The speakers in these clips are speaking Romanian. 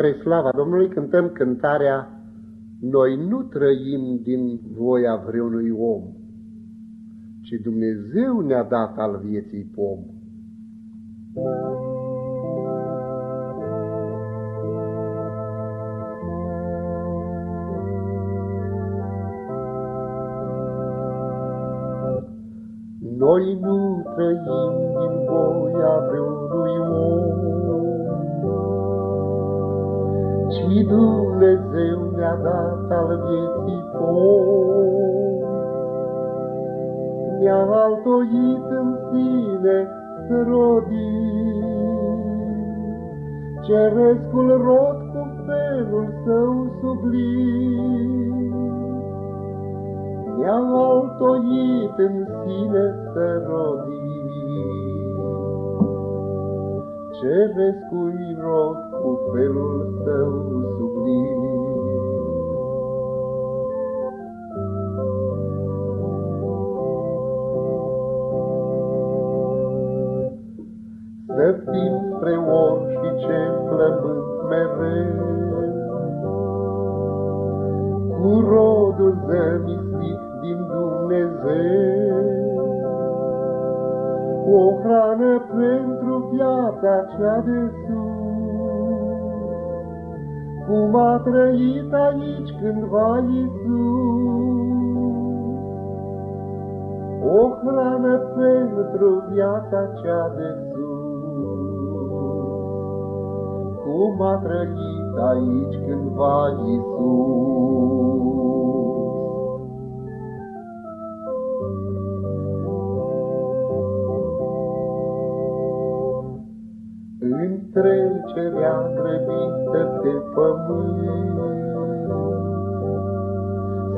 Spre slava Domnului cântăm cântarea Noi nu trăim din voia vreunui om, ci Dumnezeu ne-a dat al vieții pom. Noi nu trăim din voia vreunui și Dumnezeu ne-a dat al vieții pom. Ne-a altoit în sine să rodim, Cerescul rod cu felul său sublim. Ne-a altoit în sine să rodim, Cerescul rod cu felul Să fim spre om și ce flământ mereu, cu rodul zămislit din Dumnezeu, o hrană pentru viața cea de sus. Cum a trăit aici cândva Iisus. O hrană pentru viața cea de sus, cum a trăit aici cândva Iisus. trecerea grăbită pe pământ.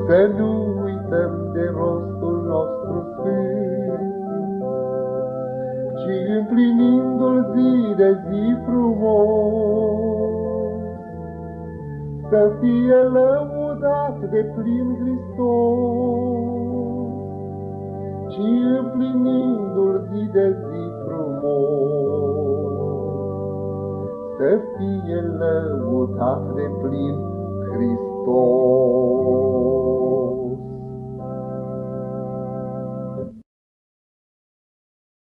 Să nu uităm de rostul nostru sfânt, ci împlinindu-l zi de zi frumos, să fie lăudat de plin Hristos, ci împlinindu-l zi de zi frumos să fie lăudat de plin Hristos.